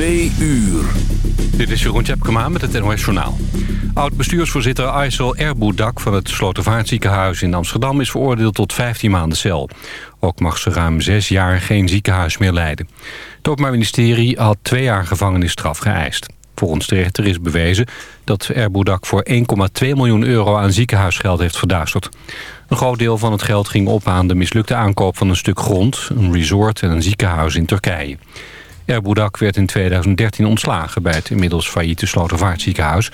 Uur. Dit is Jeroen Tjepkema met het NOS Journaal. Oud-bestuursvoorzitter Aysel Erboudak van het Slotervaartziekenhuis in Amsterdam... is veroordeeld tot 15 maanden cel. Ook mag ze ruim zes jaar geen ziekenhuis meer leiden. Het Openbaar Ministerie had twee jaar gevangenisstraf geëist. Volgens de rechter is bewezen dat Erboudak voor 1,2 miljoen euro aan ziekenhuisgeld heeft verduisterd. Een groot deel van het geld ging op aan de mislukte aankoop van een stuk grond... een resort en een ziekenhuis in Turkije. Erboudak werd in 2013 ontslagen bij het inmiddels failliete Slotervaartziekenhuis.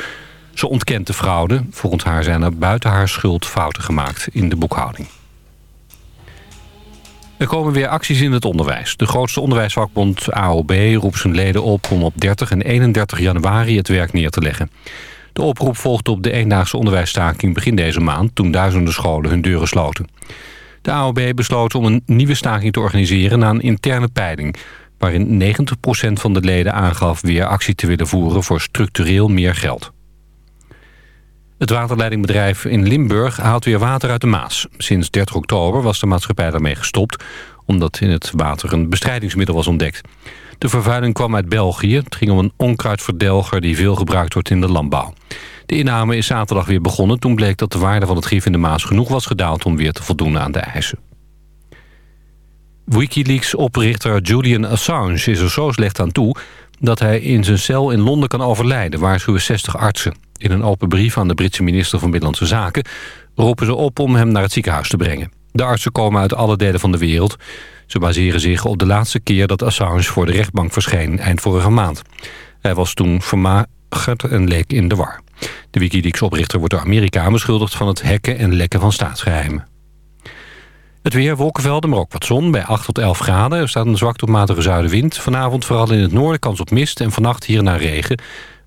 Ze ontkent de fraude. Volgens haar zijn er buiten haar schuld fouten gemaakt in de boekhouding. Er komen weer acties in het onderwijs. De grootste onderwijsvakbond AOB roept zijn leden op om op 30 en 31 januari het werk neer te leggen. De oproep volgde op de eendaagse onderwijsstaking begin deze maand... toen duizenden scholen hun deuren sloten. De AOB besloot om een nieuwe staking te organiseren na een interne peiling waarin 90% van de leden aangaf weer actie te willen voeren voor structureel meer geld. Het waterleidingbedrijf in Limburg haalt weer water uit de Maas. Sinds 30 oktober was de maatschappij daarmee gestopt... omdat in het water een bestrijdingsmiddel was ontdekt. De vervuiling kwam uit België. Het ging om een onkruidverdelger die veel gebruikt wordt in de landbouw. De inname is zaterdag weer begonnen. Toen bleek dat de waarde van het gif in de Maas genoeg was gedaald... om weer te voldoen aan de eisen. Wikileaks-oprichter Julian Assange is er zo slecht aan toe... dat hij in zijn cel in Londen kan overlijden, waarschuwen 60 artsen. In een open brief aan de Britse minister van Binnenlandse Zaken... roepen ze op om hem naar het ziekenhuis te brengen. De artsen komen uit alle delen van de wereld. Ze baseren zich op de laatste keer dat Assange voor de rechtbank verscheen... eind vorige maand. Hij was toen vermagerd en leek in de war. De Wikileaks-oprichter wordt door Amerika beschuldigd... van het hacken en lekken van staatsgeheimen. Het weer, wolkenvelden, maar ook wat zon bij 8 tot 11 graden. Er staat een zwak tot matige zuidenwind. Vanavond vooral in het noorden kans op mist en vannacht hier naar regen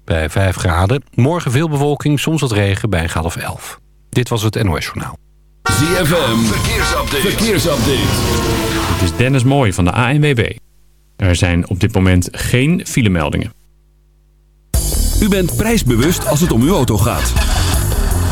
bij 5 graden. Morgen veel bewolking, soms wat regen bij een graad of 11. Dit was het NOS Journaal. ZFM, verkeersupdate. verkeersupdate. Het is Dennis Mooij van de ANWB. Er zijn op dit moment geen filemeldingen. U bent prijsbewust als het om uw auto gaat.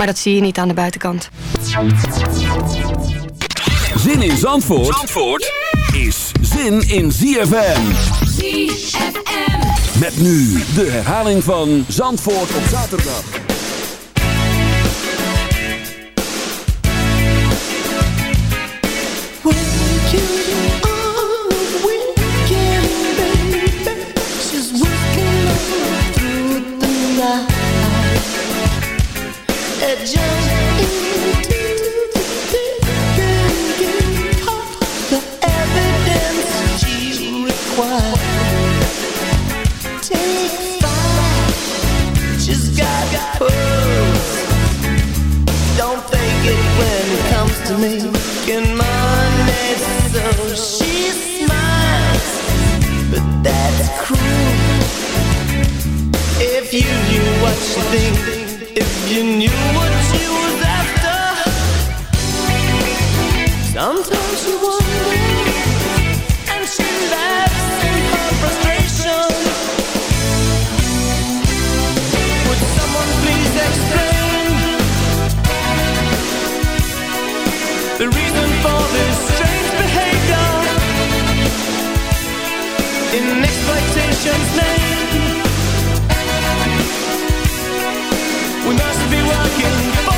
Maar dat zie je niet aan de buitenkant. Zin in Zandvoort, Zandvoort is zin in ZFM. ZFM. Met nu de herhaling van Zandvoort op zaterdag. To making money, so she smiles. But that's cruel. If you knew what she thinks, if you knew what she was after, sometimes you wonder, name? We must be working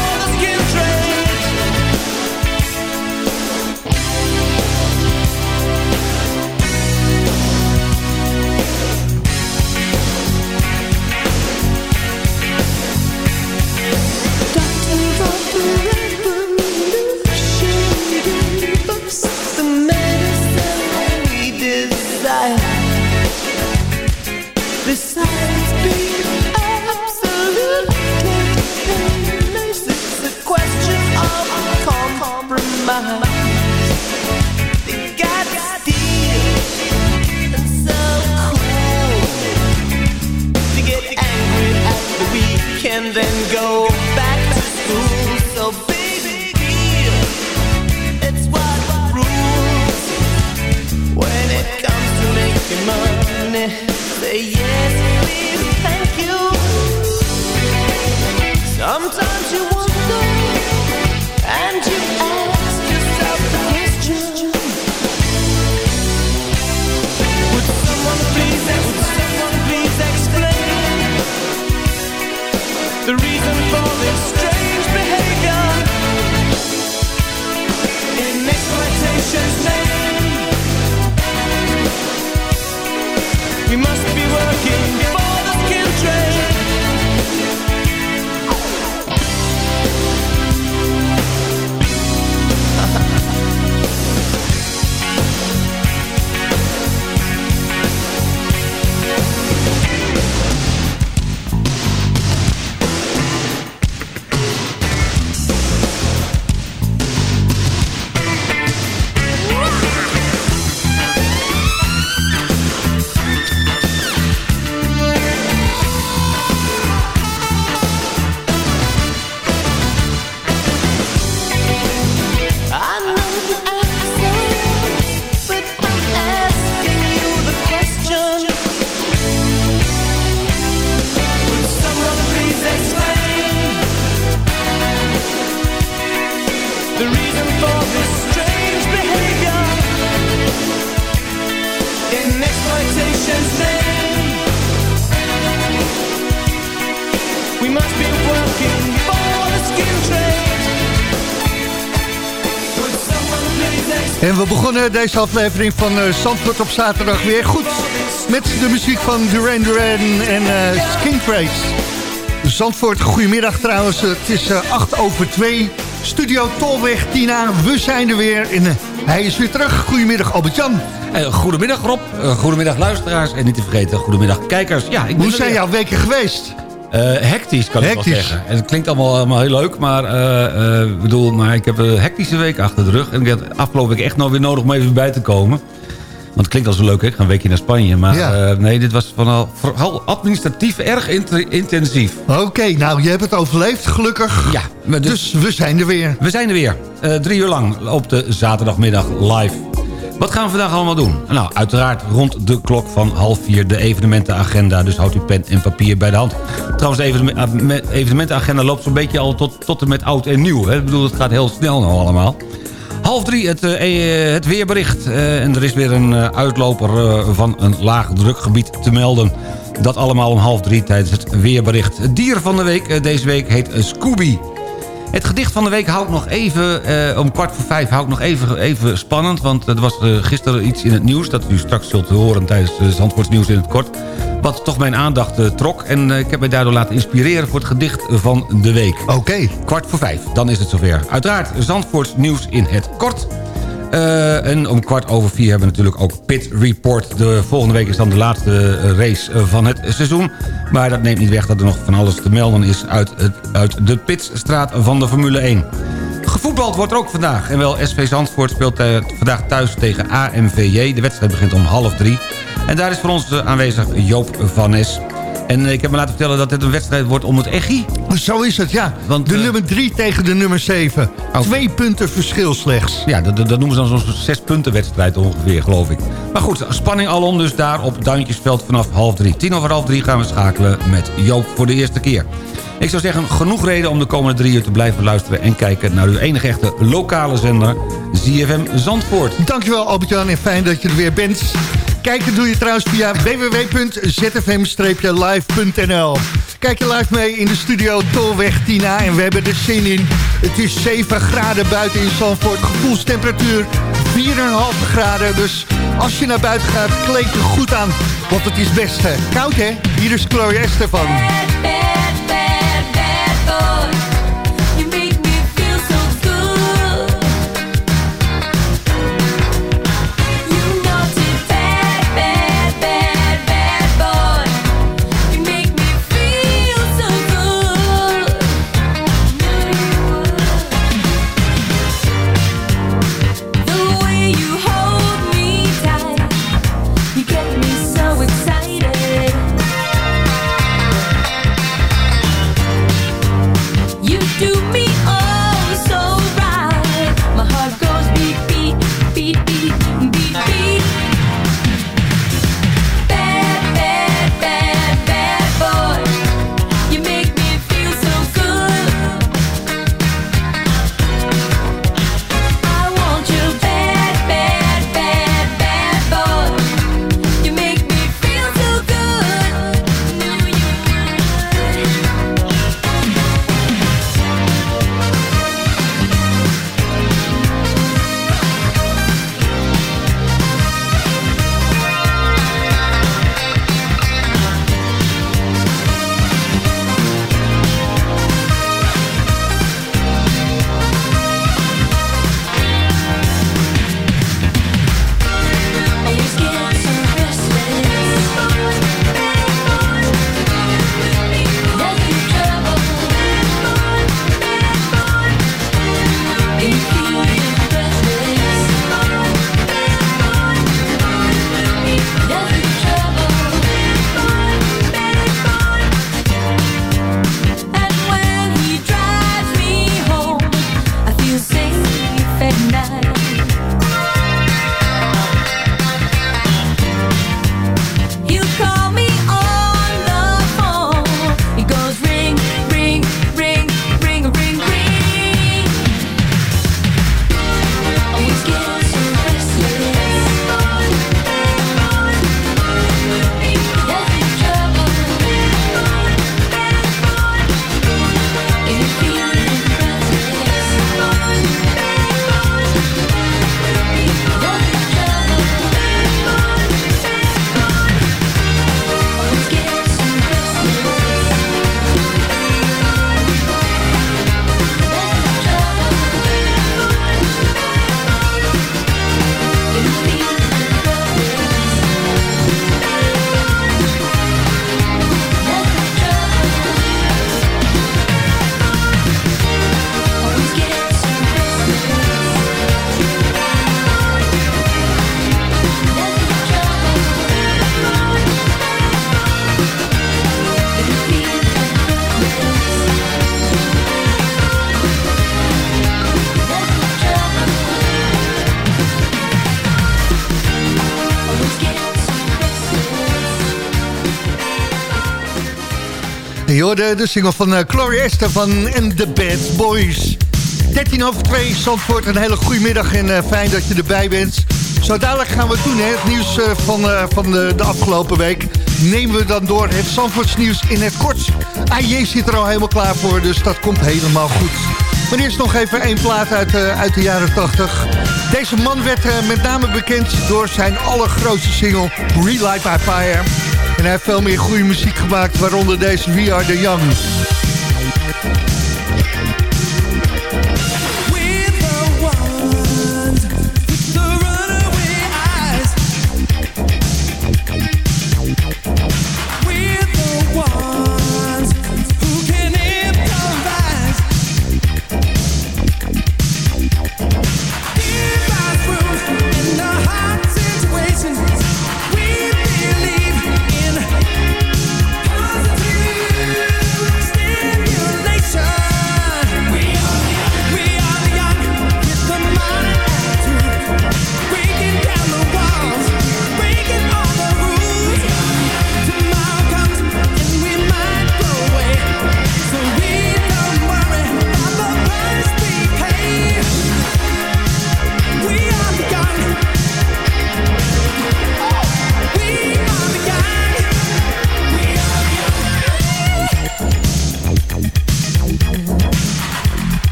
weekend, then go back to school. So deal, it's what rules when it comes to making money. Say yes, begonnen deze aflevering van eh Zandvoort op zaterdag weer goed. Met de muziek van Duran Duran en eh Skin Trades. Zandvoort, goedemiddag trouwens. Het is eh 8 over 2. Studio Tolweg, Tina. We zijn er weer. En eh, hij is weer terug. Goedemiddag Albert-Jan. Eh, goedemiddag Rob, Eh, goedemiddag luisteraars en niet te vergeten, goedemiddag kijkers. Ja, ik ben Hoe zijn weer. jouw weken geweest? Eh, hectisch kan ik wel zeggen. En het klinkt allemaal, allemaal heel leuk, maar, eh, eh, bedoel, maar ik heb een hectische week achter de rug. En ik had afgelopen week echt nog weer nodig om even bij te komen. Want het klinkt al zo leuk, hè? Ik ga een weekje naar Spanje. Maar Ja. nee, dit was vooral, vooral administratief erg int- intensief. Oké, nou je hebt het overleefd, gelukkig. Ja, dus, Dus we zijn er weer. we zijn er weer. Drie uur lang op de zaterdagmiddag live. Wat gaan we vandaag allemaal doen? Nou, uiteraard rond de klok van half vier de evenementenagenda. Dus houdt u pen en papier bij de hand. Trouwens, de eh, evenementenagenda loopt zo'n beetje al tot, tot en met oud en nieuw. Hè? Ik bedoel, het gaat heel snel nou allemaal. Half drie, het, eh, eh, het weerbericht. En er is weer een uitloper van een laag drukgebied te melden. Dat allemaal om half drie tijdens het weerbericht. Het dier van de week deze week heet Scooby. Het gedicht van de week houdt nog even, eh, om kwart voor vijf houdt nog even, even spannend. Want er was eh, gisteren iets in het nieuws, dat u straks zult horen tijdens het Zandvoorts nieuws in het kort. Wat toch mijn aandacht eh, trok. En eh, ik heb mij daardoor laten inspireren voor het gedicht van de week. Oké. Kwart voor vijf, dan is het zover. Uiteraard Zandvoorts nieuws in het kort. Eh, en om kwart over vier hebben we natuurlijk ook Pit Report. De volgende week is dan de laatste eh, race eh, van het seizoen. Maar dat neemt niet weg dat er nog van alles te melden is... uit, het, uit de pitstraat van de Formule 1. Gevoetbald wordt er ook vandaag. En wel SV Zandvoort speelt vandaag thuis tegen AMVJ. De wedstrijd begint om half drie. En daar is voor ons aanwezig Joop van Nes. En ik heb me laten vertellen dat dit een wedstrijd wordt om het echi. Zo is het, ja. Want, de eh, nummer 3 tegen de nummer 7. Twee punten verschil slechts. Ja, dat, dat dat noemen ze dan zo'n zes punten wedstrijd ongeveer, geloof ik. Maar goed, spanning alom dus daar op Duintjesveld vanaf half drie. Tien over half drie gaan we schakelen met Joop voor de eerste keer. Ik zou zeggen, genoeg reden om de komende drie uur te blijven luisteren... en kijken naar uw enige echte lokale zender, ZFM Zandvoort. Dankjewel Albert-Jan en fijn dat je er weer bent. Kijken doe je trouwens via www.zfm-live.nl Kijk je live mee in de studio Tolweg Tina en we hebben er zin in. Het is 7 graden buiten in Zandvoort, gevoelstemperatuur 4,5 graden. Dus als je naar buiten gaat, kleed je goed aan, want het is best eh, koud hè. Hier is Chloe Estefan. De single van eh, Gloria Estefan en The Bad Boys. 13 over 2, Zandvoort, een hele goede middag en eh, fijn dat je erbij bent. Zo dadelijk gaan we het doen, hè. het nieuws eh, van, van de, de afgelopen week. Nemen we dan door het Zandvoorts nieuws in het kort. AJ zit er al helemaal klaar voor, dus dat komt helemaal goed. Maar eerst nog even één plaat uit, uit de jaren 80. Deze man werd met name bekend door zijn allergrootste single Relight My Fire. En hij heeft veel meer goede muziek gemaakt, waaronder deze We Are The Young.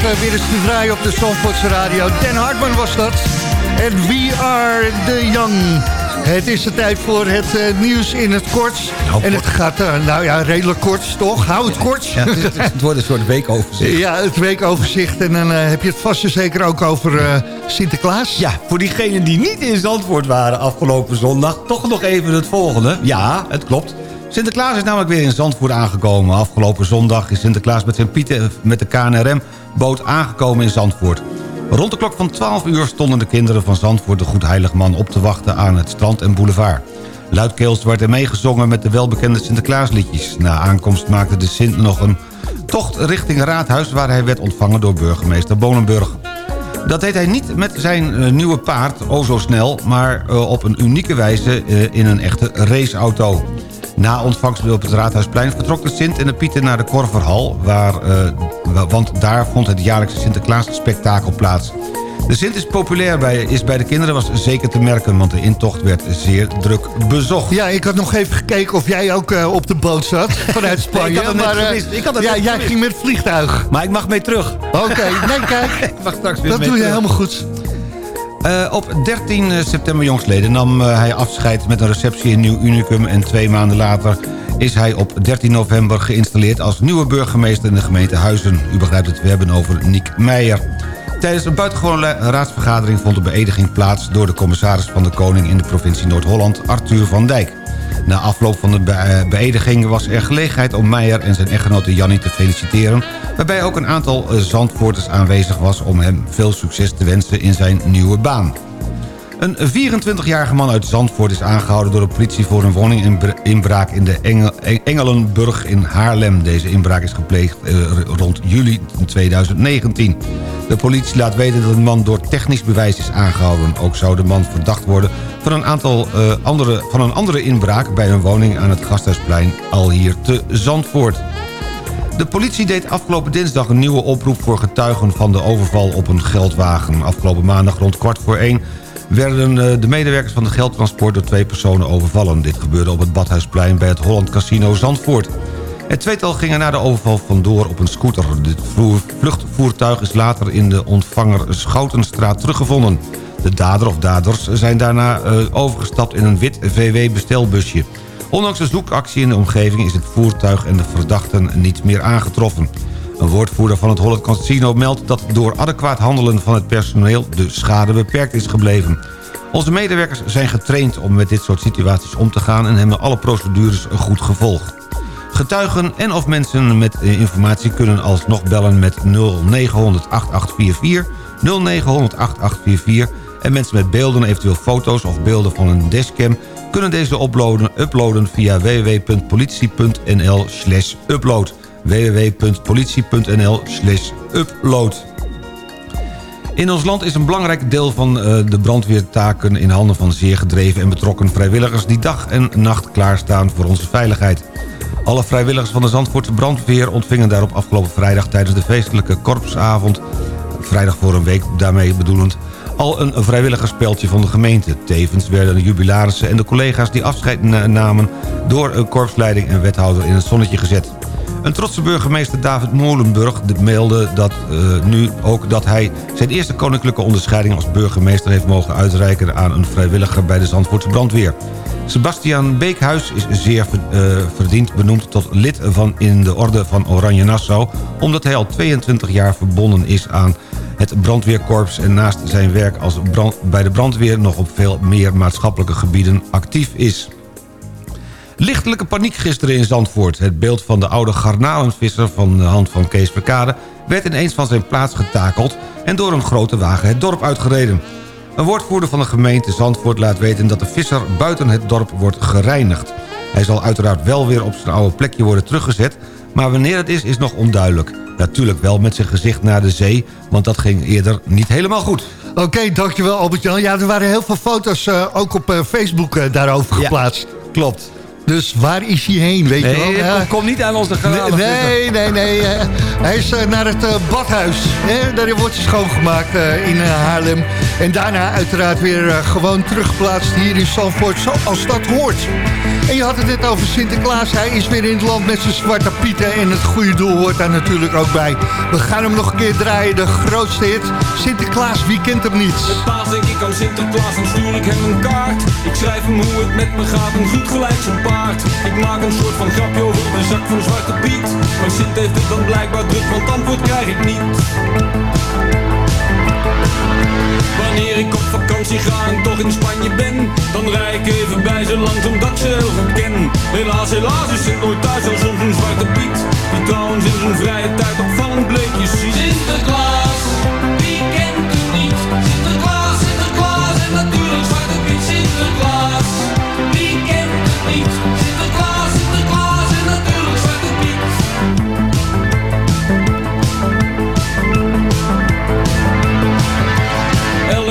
Plaat eh, weer eens te draaien op de Zandvoortse radio. Dan Hartman was dat. En We Are The Young. Het is de tijd voor het eh, nieuws in het kort. en het gaat, eh, nou ja, redelijk kort, toch? Hou het kort. Ja, het, is- het wordt een soort weekoverzicht. Ja, het weekoverzicht. En dan heb je het vast en zeker ook over Sinterklaas. Ja, voor diegenen die niet in Zandvoort waren afgelopen zondag... toch nog even het volgende. Ja, het klopt. Sinterklaas is namelijk weer in Zandvoort aangekomen. Afgelopen zondag is Sinterklaas met zijn pieten met de KNRM-boot aangekomen in Zandvoort. Rond de klok van 12 uur stonden de kinderen van Zandvoort... de Goed Heilige Man op te wachten aan het strand en boulevard. Luidkeels werd er meegezongen met de welbekende Sinterklaasliedjes. Na aankomst maakte de Sint nog een tocht richting Raadhuis... waar hij werd ontvangen door burgemeester Bonenburg. Dat deed hij niet met zijn eh, nieuwe paard, o zo snel... maar eh, op een unieke wijze eh, in een echte raceauto. Na ontvangst op het Raadhuisplein vertrok de Sint en de Pieten naar de Korverhal... Waar, eh, wa- want daar vond het jaarlijkse Sinterklaas-spektakel plaats. De Sint is populair bij, is bij de kinderen, was zeker te merken... want de intocht werd zeer druk bezocht. Ja, ik had nog even gekeken of jij ook eh, op de boot zat vanuit Spanje. ik had het maar, gemist. Ik had het ja, jij ging met het vliegtuig. Maar ik mag mee terug. Oké, nee, kijk. Ik mag straks weer Dat mee doe je terug. helemaal goed. Eh, op 13 september jongstleden nam eh, hij afscheid met een receptie in Nieuw Unicum... en twee maanden later is hij op 13 november geïnstalleerd... als nieuwe burgemeester in de gemeente Huizen. U begrijpt het, we hebben over Niek Meijer. Tijdens een buitengewone raadsvergadering vond de beëdiging plaats... door de commissaris van de Koning in de provincie Noord-Holland, Arthur van Dijk. Na afloop van de eh, beëdiging was er gelegenheid om Meijer en zijn echtgenote Jannie te feliciteren... waarbij ook een aantal eh, Zandvoorters aanwezig was om hem veel succes te wensen in zijn nieuwe baan. Een 24-jarige man uit Zandvoort is aangehouden door de politie... voor een woninginbraak in de Engel- Eng- Engelenburg in Haarlem. Deze inbraak is gepleegd eh, rond juli 2019. De politie laat weten dat de man door technisch bewijs is aangehouden. Ook zou de man verdacht worden van een, aantal, eh, andere, van een andere inbraak... bij een woning aan het Gasthuisplein al hier te Zandvoort. De politie deed afgelopen dinsdag een nieuwe oproep voor getuigen van de overval op een geldwagen. Afgelopen maandag rond kwart voor één werden eh, de medewerkers van de geldtransport door twee personen overvallen. Dit gebeurde op het Badhuisplein bij het Holland Casino Zandvoort. Het tweetal ging er na de overval vandoor op een scooter. Dit vluchtvoertuig is later in de ontvanger Schoutenstraat teruggevonden. De dader of daders zijn daarna eh, overgestapt in een wit VW-bestelbusje. Ondanks de zoekactie in de omgeving is het voertuig en de verdachten niet meer aangetroffen. Een woordvoerder van het Holland Casino meldt dat door adequaat handelen van het personeel de schade beperkt is gebleven. Onze medewerkers zijn getraind om met dit soort situaties om te gaan en hebben alle procedures goed gevolgd. Getuigen en of mensen met informatie kunnen alsnog bellen met 0900 8844, 0900 8844 en mensen met beelden, eventueel foto's of beelden van een dashcam kunnen deze uploaden, uploaden via www.politie.nl slash upload www.politie.nl upload in ons land is een belangrijk deel van eh, de brandweertaken in handen van zeer gedreven en betrokken vrijwilligers die dag en nacht klaarstaan voor onze veiligheid. Alle vrijwilligers van de Zandvoortse brandweer ontvingen daarop afgelopen vrijdag tijdens de feestelijke korpsavond, vrijdag voor een week daarmee bedoelend, al een vrijwilligerspeldje van de gemeente. Tevens werden de jubilarissen en de collega's die afscheid na- namen door een korpsleiding en wethouder in het zonnetje gezet. Een trotse burgemeester David Molenburg meldde dat, eh, nu ook dat hij zijn eerste koninklijke onderscheiding als burgemeester heeft mogen uitreiken aan een vrijwilliger bij de Zandvoortse brandweer. Sebastian Beekhuis is zeer eh, verdiend benoemd tot lid van in de orde van Oranje Nassau... omdat hij al 22 jaar verbonden is aan het brandweerkorps... en naast zijn werk als brand- bij de brandweer nog op veel meer maatschappelijke gebieden actief is. Lichtelijke paniek gisteren in Zandvoort. Het beeld van de oude garnalenvisser van de hand van Kees Verkade... werd ineens van zijn plaats getakeld... en door een grote wagen het dorp uitgereden. Een woordvoerder van de gemeente Zandvoort laat weten... dat de visser buiten het dorp wordt gereinigd. Hij zal uiteraard wel weer op zijn oude plekje worden teruggezet... maar wanneer het is, is nog onduidelijk. Natuurlijk wel met zijn gezicht naar de zee... want dat ging eerder niet helemaal goed. Oké, dankjewel Albert-Jan. Ja, er waren heel veel foto's eh, ook op eh, Facebook eh, daarover Ja. geplaatst. Klopt. Dus waar is hij heen, weet je wel? Nee, Ja. kom, kom niet aan onze garage. Nee, nee, nee. eh, hij is eh, naar het eh, badhuis. Hè? Daar wordt hij schoongemaakt eh, in Haarlem. En daarna uiteraard weer gewoon teruggeplaatst hier in Zandvoort, zoals dat hoort. En je had het net over Sinterklaas. Hij is weer in het land met zijn zwarte pieten. En het goede doel hoort daar natuurlijk ook bij. We gaan hem nog een keer draaien, de grootste hit. Sinterklaas, wie kent hem niet? Met paas denk ik aan Sinterklaas, dan stuur ik hem een kaart. Ik schrijf hem hoe het met me gaat en goed gelijk zijn paard. Ik maak een soort van grapje over mijn zak van Zwarte Piet. Maar Sint heeft het dan blijkbaar druk, want antwoord krijg ik niet. Wanneer ik op vakantie ga en toch in Spanje ben Dan rij ik even bij ze langs omdat ze heel goed ken Helaas, helaas is Sint nooit thuis als soms een zwarte piet Die trouwens in zijn vrije tijd opvallend bleekjes ziet Sinterklaas,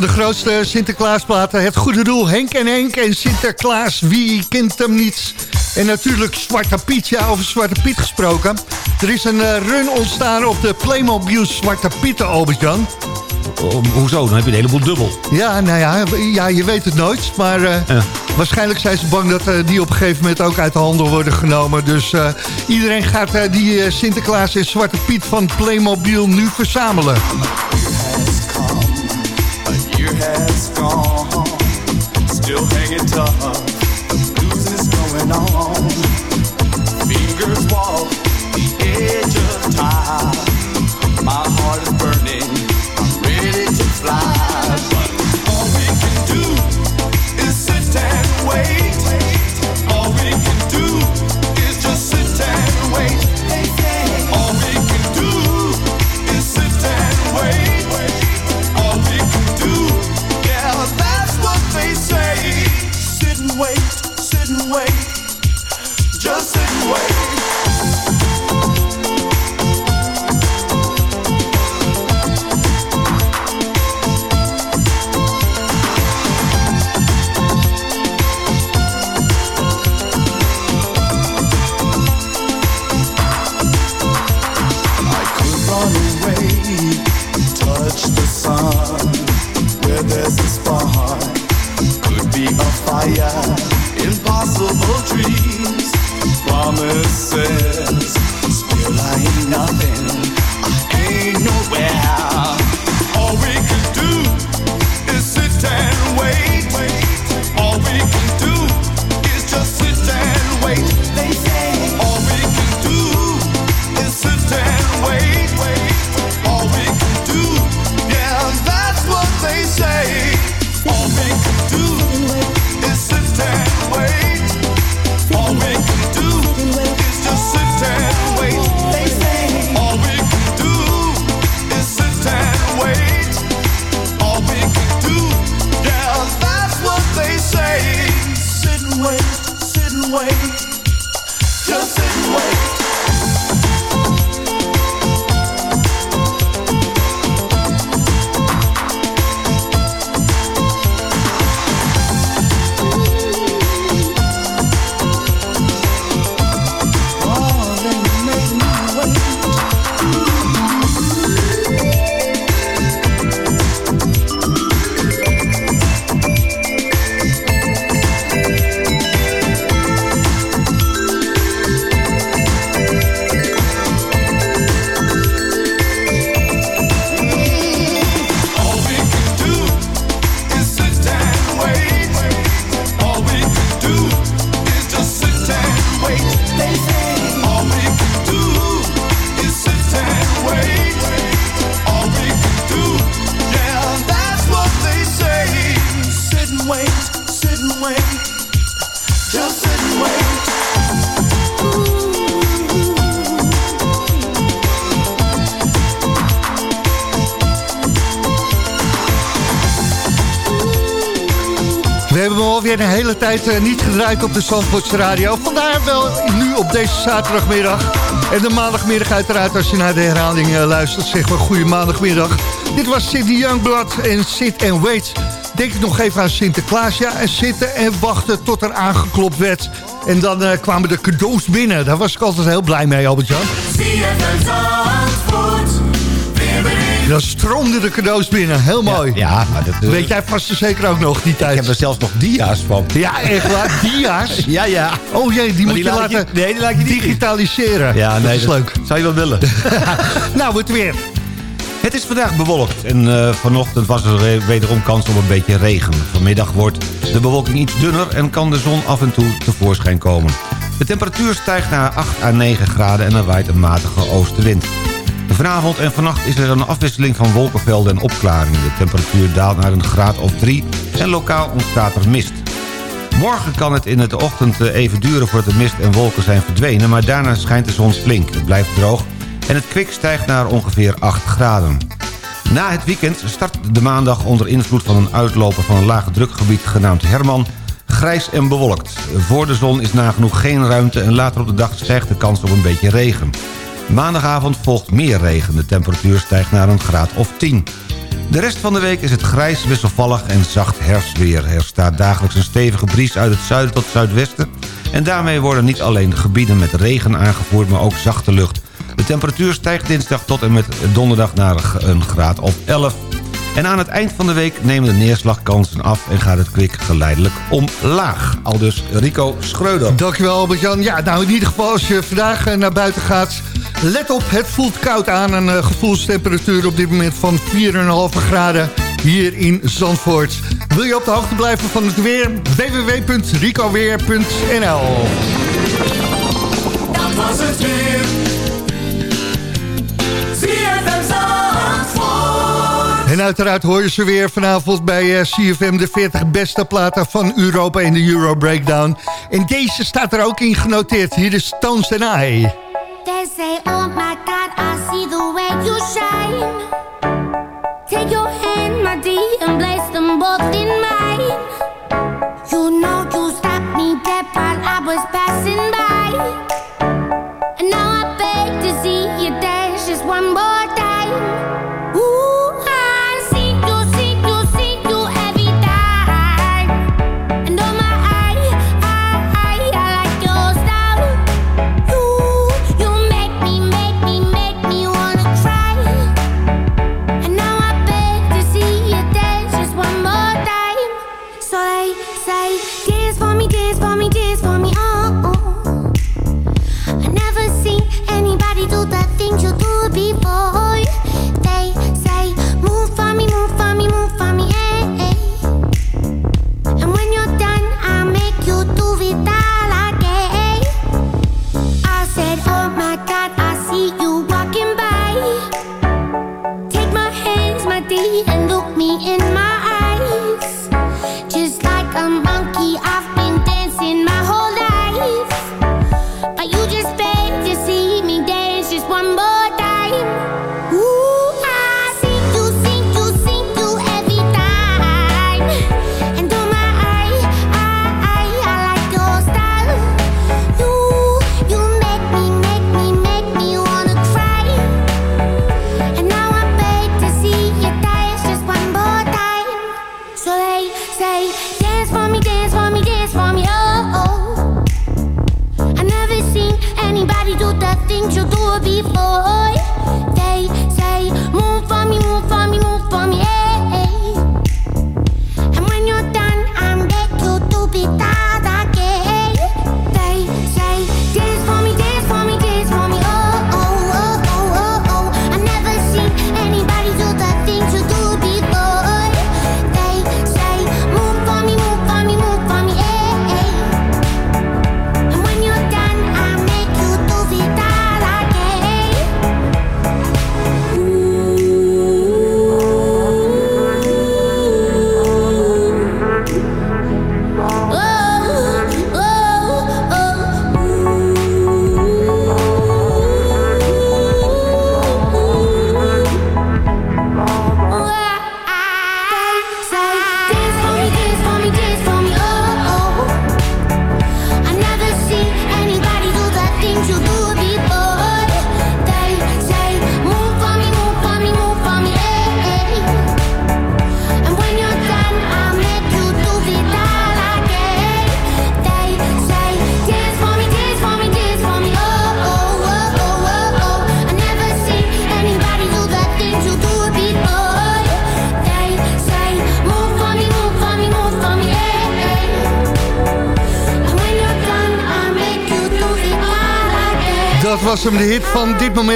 van de grootste Sinterklaasplaten. Het goede doel, Henk en Henk en Sinterklaas. Wie kent hem niet? En natuurlijk Zwarte Piet. Ja, over Zwarte Piet gesproken. Er is een eh, run ontstaan op de Playmobil Zwarte Pieten, Albert-Jan. Oh, hoezo? Dan heb je een heleboel dubbel. Ja, nou ja, ja, je weet het nooit. Maar eh, waarschijnlijk zijn ze bang dat eh, die op een gegeven moment ook uit de handel worden genomen. Dus iedereen gaat die Sinterklaas en Zwarte Piet van Playmobil nu verzamelen. Has gone, still hanging tough. Blues is going on. Fingers walk the edge of time. My heart is burning. I'm ready to fly, but all we can do is sit and wait. say. Eh, niet gedraaid op de Zandvoortse Radio. Vandaar wel nu op deze zaterdagmiddag. En de maandagmiddag uiteraard als je naar de herhaling eh, luistert. Zeg maar goede maandagmiddag. Dit was City Youngblood en Sit and Wait. Denk ik nog even aan Sinterklaas. Ja, en zitten en wachten tot er aangeklopt werd. En dan eh, kwamen de cadeaus binnen. Daar was ik altijd heel blij mee, Albert-Jan. Dan stroomden de cadeaus binnen. Heel mooi. Ja, maar dat... Weet jij vast zeker ook nog die tijd. Ik heb er zelfs nog dia's van. Ja, echt waar. Dia's? Ja, ja. Oh jee, die Maar moet die je laten je- nee, die laat je digitaliseren. Ja, nee, dat is leuk. Zou je wel willen. nou, het weer. Het is vandaag bewolkt en eh, vanochtend was er we- wederom kans op een beetje regen. Vanmiddag wordt de bewolking iets dunner en kan de zon af en toe tevoorschijn komen. De temperatuur stijgt naar 8 à 9 graden en er waait een matige oostenwind. Vanavond en vannacht is er een afwisseling van wolkenvelden en opklaringen. De temperatuur daalt naar een graad of 3 en lokaal ontstaat er mist. Morgen kan het in de ochtend eh, even duren voordat de mist en wolken zijn verdwenen... maar daarna schijnt de zon flink. Het blijft droog en het kwik stijgt naar ongeveer 8 graden. Na het weekend start de maandag onder invloed van een uitloper van een lage drukgebied genaamd Herman... grijs en bewolkt. Voor de zon is nagenoeg geen ruimte en later op de dag stijgt de kans op een beetje regen. Maandagavond volgt meer regen. De temperatuur stijgt naar een graad of 10. De rest van de week is het grijs, wisselvallig en zacht herfstweer. Er staat dagelijks een stevige bries uit het zuiden tot zuidwesten... en daarmee worden niet alleen gebieden met regen aangevoerd... maar ook zachte lucht. De temperatuur stijgt dinsdag tot en met donderdag naar een graad of 11. En aan het eind van de week nemen de neerslagkansen af... en gaat het kwik geleidelijk omlaag. Aldus Rico Schreuder. Dankjewel Albert-Jan. Ja, nou in ieder geval als je vandaag eh, naar buiten gaat... let op, het voelt koud aan. Een eh, gevoelstemperatuur op dit moment van 4,5 graden hier in Zandvoort. Wil je op de hoogte blijven van het weer? www.ricoweer.nl Dat was het weer. En uiteraard hoor je ze weer vanavond bij eh, CFM... de 40 beste platen van Europa in de Euro Breakdown. En deze staat er ook in genoteerd. Hier is Stones and I. They say, oh my God, I see the way you shine.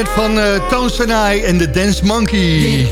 Van eh Toons en I en de Dance Monkey.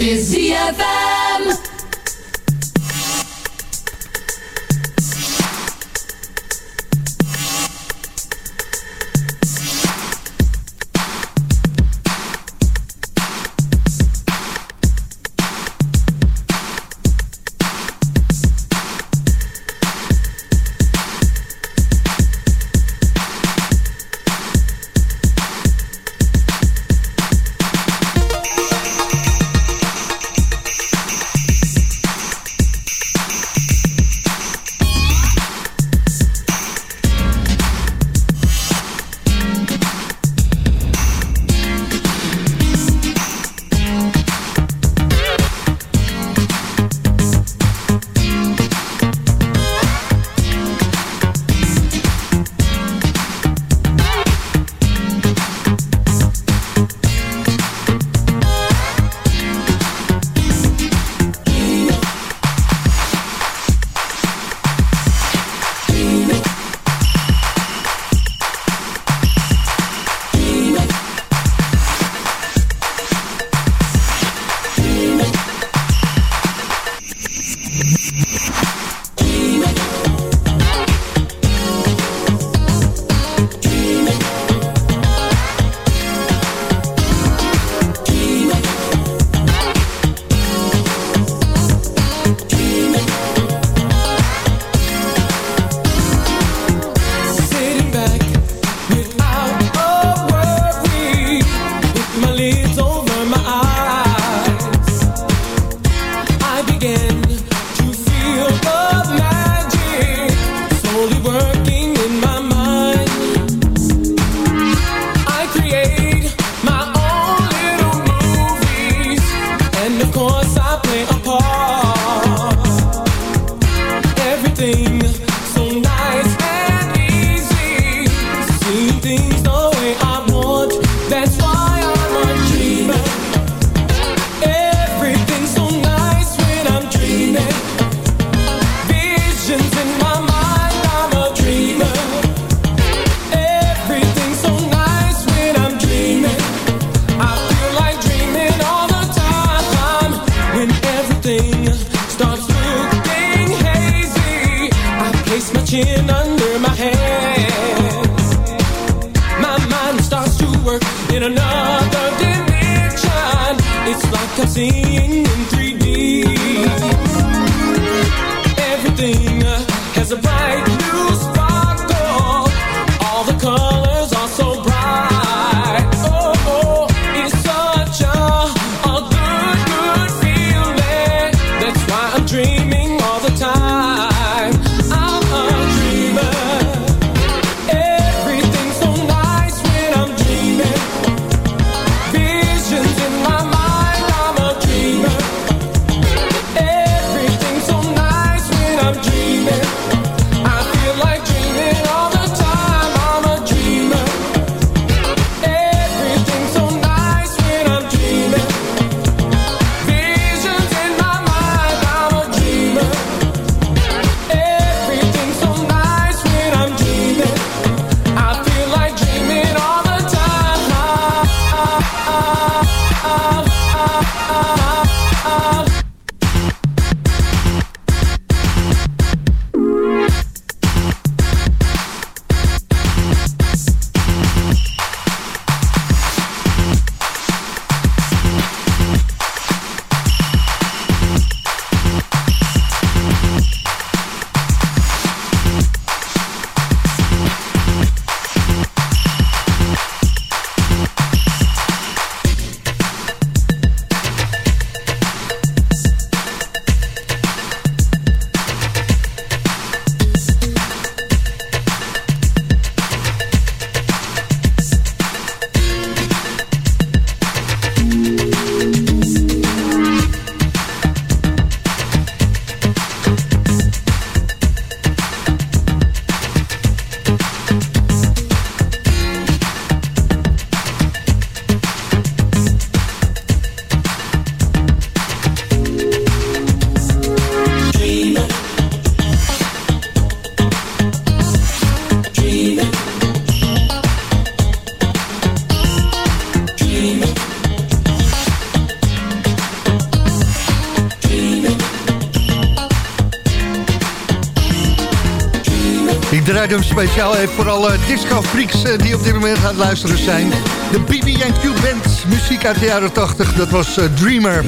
Speciaal even voor alle disco-freaks eh, die op dit moment aan het luisteren zijn. De BB&Q Band, muziek uit de jaren 80, dat was eh, Dreamer.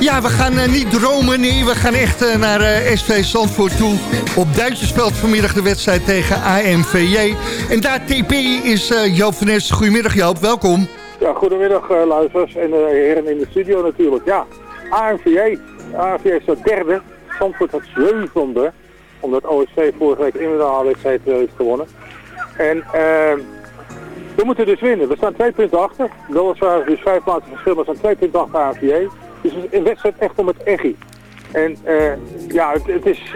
Ja, we gaan eh, niet dromen, nee, we gaan echt naar SV Zandvoort toe. Op Duitsersveld vanmiddag de wedstrijd tegen AMVJ. En daar TP is Joop van Nes. Goedemiddag Joop, welkom. Ja, goedemiddag luisteraars en uh, heren in de studio natuurlijk. Ja, ANVJ. ANVJ is de derde. Zandvoort had zevende. Omdat OSC vorige week in de wedstrijd uh, heeft gewonnen. En uh, we moeten dus winnen. We staan twee punten achter. Weliswaar dus vijf plaatsen verschil, maar we staan twee punten achter ANVJ. Dus het een wedstrijd echt om het echi. En ja, het, het, is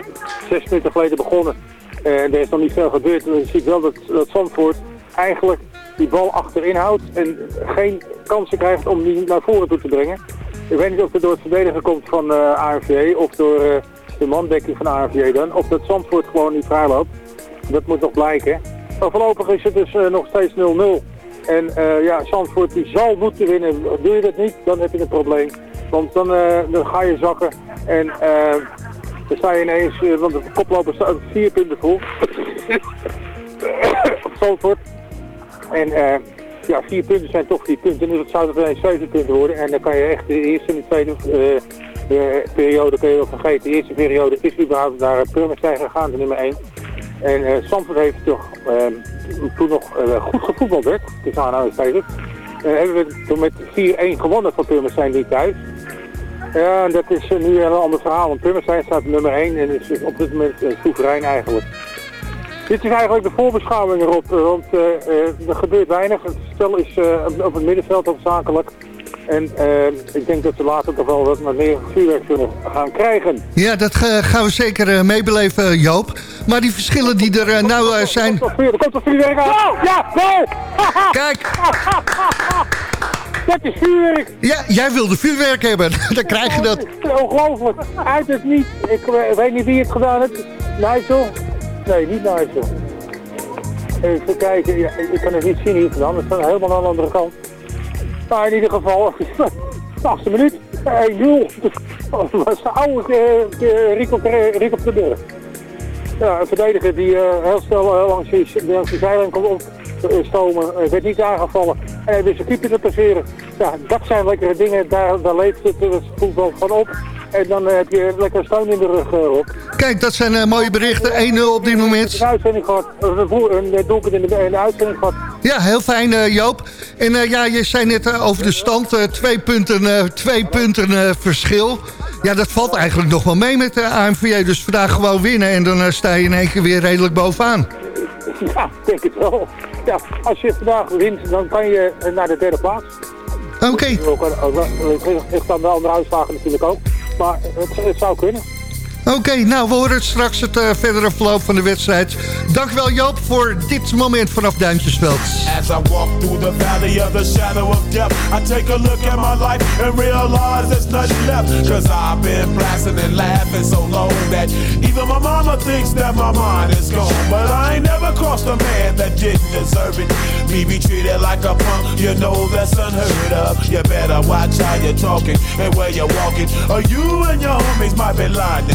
zes minuten geleden begonnen. En er is nog niet veel gebeurd. En je ziet wel dat, dat Zandvoort eigenlijk die bal achterin houdt en geen kansen krijgt om die naar voren toe te brengen. Ik weet niet of het door het verdedigen komt van uh, of door de mandekking van ARV dan, of dat Zandvoort gewoon niet vrij loopt. Dat moet nog blijken. Maar voorlopig is het dus uh, nog steeds 0-0. En ja, Zandvoort die zal moeten winnen. Doe je dat niet, dan heb je een probleem. Want dan, dan ga je zakken en dan sta je ineens, want de koploper staat vier punten op Zandvoort. En uh, ja, vier punten zijn toch die punten. Dus dat zou het ineens zeven punten worden. En dan kan je echt de eerste en de tweede uh, periode kun je wel vergeten. De eerste periode is überhaupt naar Purmerstein gegaan, de nummer 1. En uh, heeft toch toen nog goed gevoetbald werd, tussen aanhalingstekens. hebben we toen met 4-1 gewonnen van Purmerstein niet thuis. Ja, en dat is nu een ander verhaal. Want Purmerstein staat nummer 1 en is op dit moment soeverein eigenlijk. Dit is eigenlijk de voorbeschouwing erop, want er gebeurt weinig. Het spel is op het middenveld hoofdzakelijk. En ik denk dat we later toch wel wat meer vuurwerk kunnen gaan krijgen. Ja, dat gaan we zeker meebeleven, Joop. Maar die verschillen die er nou zijn... Er komt een vuurwerk aan! Oh, ja, nee! Kijk! Dat is vuurwerk! Ja, jij wilde vuurwerk hebben. Dan krijg je dat. Ongelooflijk. Uit het niet. Ik weet niet wie het gedaan heeft. Nigel? Nee, niet Nigel. Even kijken, ja, ik kan het niet zien hier vandaan, we staan helemaal aan de andere kant. Maar in ieder geval, de achtste minuut, 1-0. Dat was de oude uh, Rico, Rico de Burg. Ja, een verdediger die uh, heel snel uh, langs, langs de zijlijn komt op stomen, werd niet aangevallen. En hij wist zijn keeper te passeren. Ja, dat zijn lekkere dingen, daar, daar leeft het voetbal van op. En dan uh, heb je lekker steun in de rug, uh, Rob. Kijk, dat zijn uh, mooie berichten. 1-0 op dit moment. Een uitzending gehad. Een doelpunt in de, in de uitzending gehad. Ja, heel fijn, Joop. En ja, je zei net over de stand. twee punten, twee punten verschil. Ja, dat valt eigenlijk nog wel mee met de AMVJ. Dus vandaag gewoon winnen. En dan sta je in één keer weer redelijk bovenaan. Ja, ik denk het wel. Ja, als je vandaag wint, dan kan je naar de derde plaats. Oké. Okay. Ligt aan de andere uitslagen natuurlijk ook. Maar het, het zou kunnen. Oké, okay, nou we horen straks het uh, verdere verloop van de wedstrijd. Dankjewel Joop voor dit moment vanaf Duintjesveld. As I walk through the valley of the shadow of death, I take a look at my life and realize there's nothing left. Cause I've been blasting and laughing so long that even my mama thinks that my mind is gone. But I ain't never crossed a man that didn't deserve it. Me be treated like a punk, you know that's unheard of. You better watch how you're talking and where you're walking. Or you and your homies might be lying to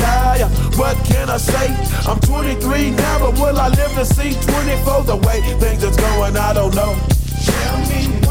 What can I say? I'm 23 now, but will I live to see 24? The way things are going, I don't know. Tell me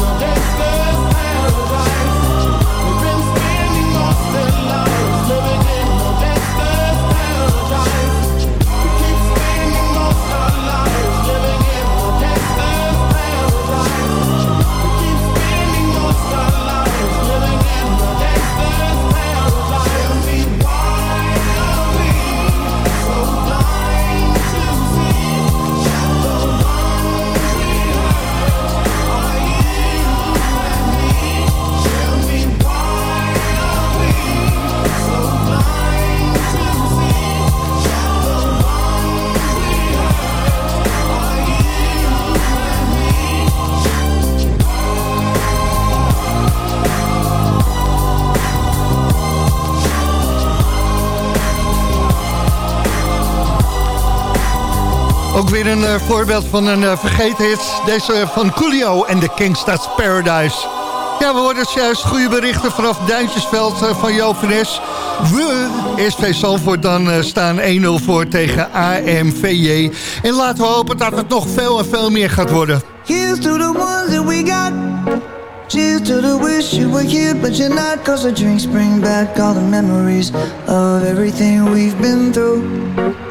Weer een eh, voorbeeld van een uh, vergeten hit. Deze van Coolio en de Kingstad's Paradise. Ja, we hoorden juist goede berichten vanaf Duintjesveld uh, van Joop van Nes. We, SV Zandvoort, dan staan 1-0 voor tegen AMVJ. En laten we hopen dat het nog veel en veel meer gaat worden. To the we got. To the wish but not. Cause the back all the memories of everything we've been through.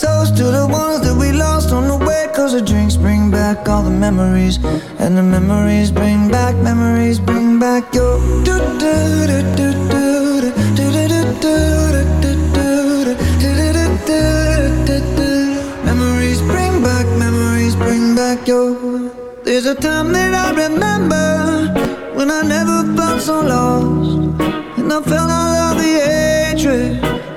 Toast to the ones that we lost on the way. Cause the drinks bring back all the memories. And the memories bring back, memories bring back your. do do do do do do do do do do do Memories bring back, memories bring back your. There's a time that I remember when I never felt so lost. And I felt all of the hatred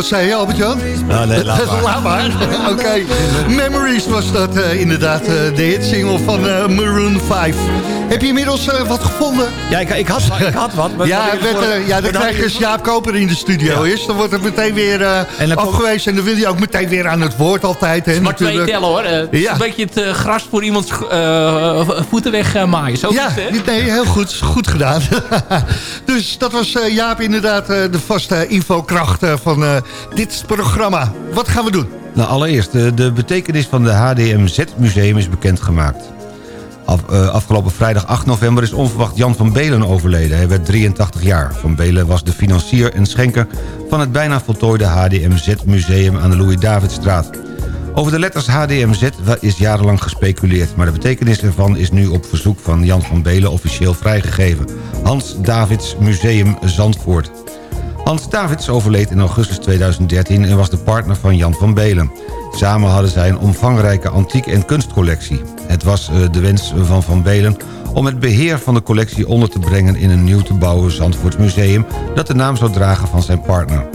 Wat zei je, Albert-Jan? Nou, nee, laat maar. laat maar. Oké. Memories was dat eh, inderdaad, eh, de hitsingle van eh, Maroon 5. Heb je inmiddels eh, wat gevonden? Ja, ik, ik, had, ik had wat. Maar Ja, dat met, voor- ja, dan krijg je eens Jaap Koper in de studio. Eerst, dan wordt het meteen weer eh, afgewezen. En dan wil je ook meteen weer aan het woord altijd. Hè, Maar twee tellen hoor. Het is Ja. een beetje het gras voor iemands eh, voeten wegmaaien. Zo Ja, is het, hè? nee, heel goed. Goed gedaan. dus dat was eh, Jaap inderdaad eh, de vaste infokracht van eh, dit programma. Wat gaan we doen? Nou, allereerst, de, betekenis van de HDMZ-museum is bekendgemaakt. Af, eh, afgelopen vrijdag 8 november is onverwacht Jan van Belen overleden. Hij werd 83 jaar. Van Belen was de financier en schenker van het bijna voltooide HDMZ-museum aan de Louis-Davidstraat. Over de letters HDMZ is jarenlang gespeculeerd... maar de betekenis ervan is nu op verzoek van Jan van Belen officieel vrijgegeven. Hans Davids Museum Zandvoort. Hans Davids overleed in augustus 2013 en was de partner van Jan van Belen. Samen hadden zij een omvangrijke antiek- en kunstcollectie. Het was eh, de wens van Van Belen om het beheer van de collectie onder te brengen... in een nieuw te bouwen Zandvoorts museum dat de naam zou dragen van zijn partner.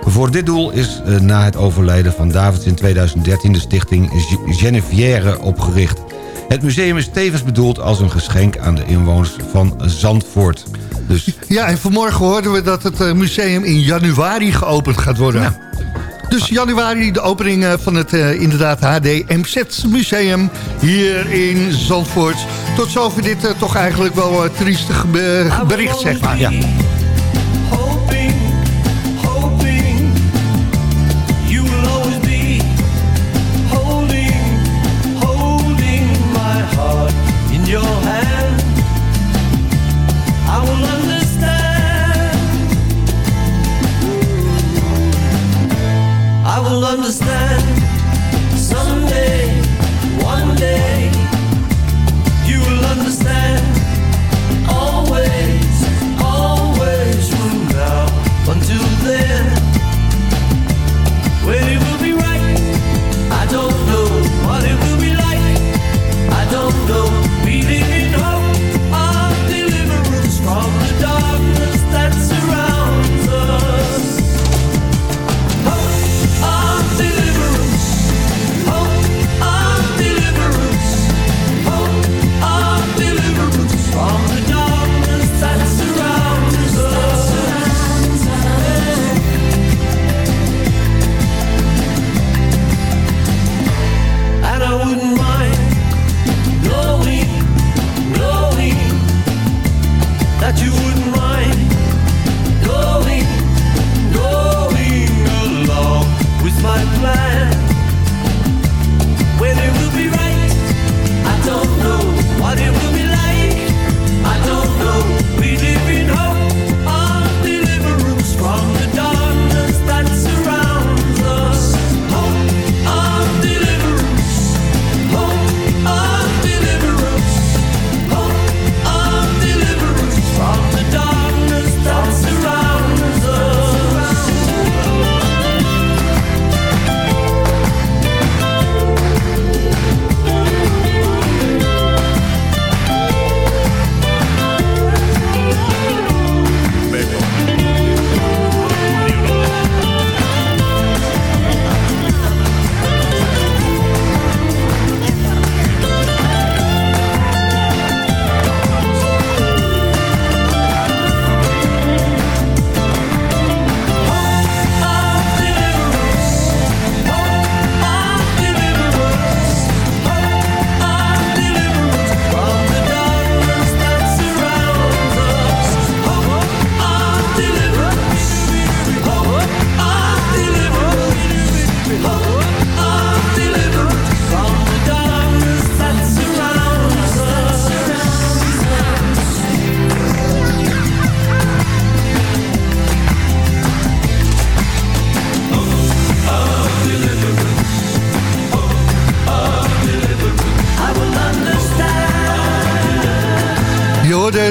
Voor dit doel is eh, na het overlijden van Davids in 2013... de stichting Ge- Genevière opgericht. Het museum is tevens bedoeld als een geschenk aan de inwoners van Zandvoort. Dus Ja, en vanmorgen hoorden we dat het eh, museum in januari geopend gaat worden. Dus januari de opening eh, van het eh, inderdaad HDMZ Museum hier in Zandvoort. Tot zover dit eh, toch eigenlijk wel uh, triestig be- bericht, zeg maar. Ja. I will understand someday, one day.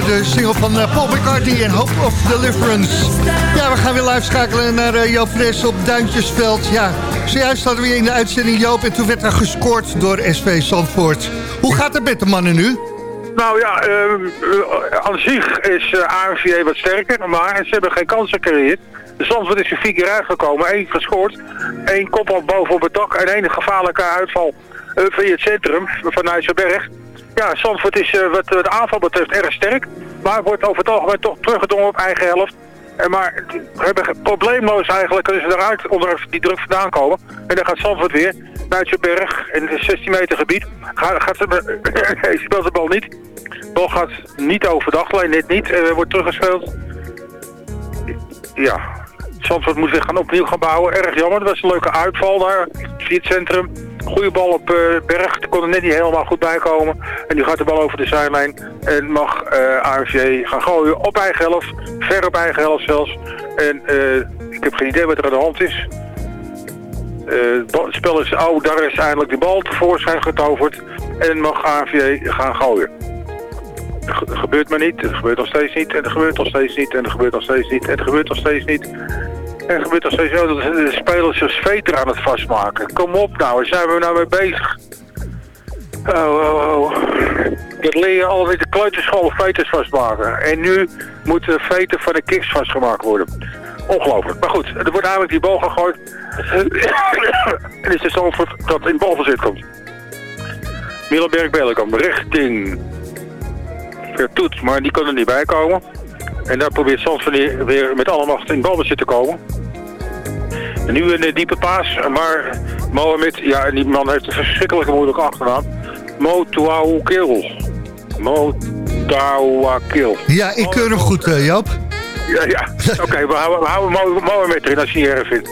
De single van eh, Paul McCartney en Hope of Deliverance. Ja, we gaan weer live schakelen naar eh, Joop Fres op Duintjesveld. Ja, zojuist hadden we in de uitzending Joop en toen werd er gescoord door SV Zandvoort. Hoe gaat het met de mannen nu? Nou ja, eh, aan zich is uh, wat sterker, maar ze hebben geen kans gecreëerd. Zandvoort is er vier keer uitgekomen, één gescoord, één kopbal boven op het dak en één gevaarlijke uitval via het centrum van Nijsselberg. Ja, Zandvoort is eh, wat de aanval betreft erg sterk, maar wordt over het algemeen toch teruggedrongen op eigen helft. En maar hebben probleemloos eigenlijk kunnen ze eruit onder die druk vandaan komen. En dan gaat Zandvoort weer naar Berg in het 16 meter gebied. Gaat, ze, speelt de bal niet. De bal gaat niet overdag, alleen net niet. Eh, wordt teruggespeeld. Ja, Zandvoort moet weer gaan opnieuw gaan bouwen. Erg jammer, dat was een leuke uitval daar via het centrum. Goede bal op eh, Berg. Kon er net niet helemaal goed bij komen. En nu gaat de bal over de zijlijn. En mag eh AFC gaan gooien op eigen helft. Ver op eigen helft zelfs. En eh, ik heb geen idee wat er aan de hand is. Eh, het het spel is oud. Daar is eindelijk de bal tevoorschijn getoverd. En mag AFC gaan gooien. Ge- gebeurt maar niet. Het gebeurt nog steeds niet. En er gebeurt nog steeds niet. En er gebeurt nog steeds niet. En er gebeurt nog steeds niet. En gebeurt steeds zo dat de spelers zich veter aan het vastmaken. Kom op nou, waar zijn we nou mee bezig? Oh, oh, oh. Dat leer je de kleuterschool veters vastmaken. En nu moet de veter van de kiks vastgemaakt worden. Ongelooflijk. Maar goed, er wordt eigenlijk die bal gegooid. en is het zo dat in balbezit komt. Mielenberg Belenkamp richting Vertoet, maar die kon er niet bij komen. En daar probeert Zandvoort weer- weer met alle macht in balbezit te komen. En nu een eh, diepe paas, maar Mohamed, ja, en die man heeft een verschrikkelijke moeilijke achternaam. Mo Tuawakil. Mo Tuawakil. Ja, ik keur hem goed, eh, Joop. Ja, ja. Oké, we houden, we houden Mo- Mohamed erin als je niet erg vindt.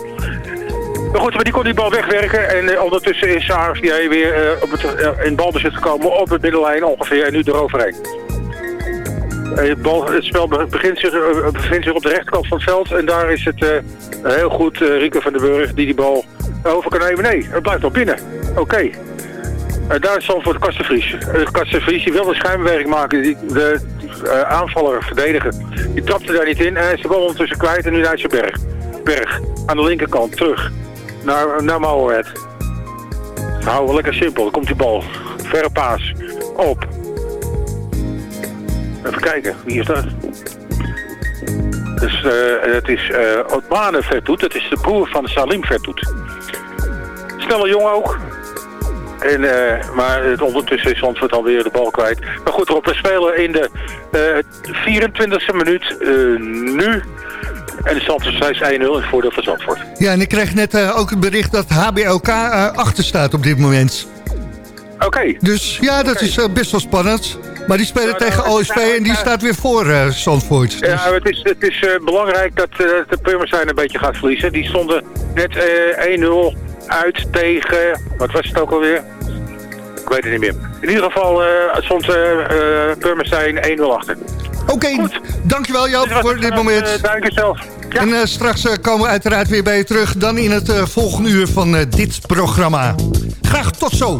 Maar goed, maar die kon die bal wegwerken. En eh, ondertussen is AFDA weer eh, op het, eh, in balbezit gekomen op het middellijn ongeveer. En nu eroverheen. Eh, Het, het spel be- begint zich, eh, bevindt zich op de rechterkant van het veld. En daar is het eh, heel goed Rico van den Burg die die bal over kan nemen. Nee, het blijft nog binnen. Oké. En daar is Zandvoort Kastenvries. Uh, Kastenvries die wil de schijnbeweging maken. Die, de aanvaller verdedigen. Die trapte daar niet in. En hij is de ondertussen kwijt. En nu naar zijn berg. Berg. Aan de linkerkant. Terug. Naar, naar Mohamed. Hou wel lekker simpel. Dan komt die bal. Verre paas. Op. Even kijken. Wie is dat? Dus, eh, het is eh Otmane Vertoet. Het is de broer van Salim Vertoet. Snelle jongen ook. En, eh, maar het, ondertussen is Zandvoort alweer de bal kwijt. Maar goed, Rob, we spelen in de eh 24e minuut nu. En de steeds 1-0 in het voordeel van Zandvoort. Ja, en ik kreeg net ook het bericht dat HBLK eh, achter staat op dit moment. Oké. Dus ja, dat is best wel spannend. Maar die spelen tegen OSP en die staat weer voor Zandvoort. Ja, het is, het is eh, belangrijk dat eh de Purmerstein een beetje gaat verliezen. Die stonden net eh 1-0 uit tegen... Wat was het ook alweer? Ik weet het niet meer. In ieder geval stond Purmerstein 1-0 achter. Oké, dankjewel Joop voor dit moment. Dank je zelf. En straks komen we uiteraard weer bij je terug. Dan in het volgende uur van dit programma. Graag tot zo.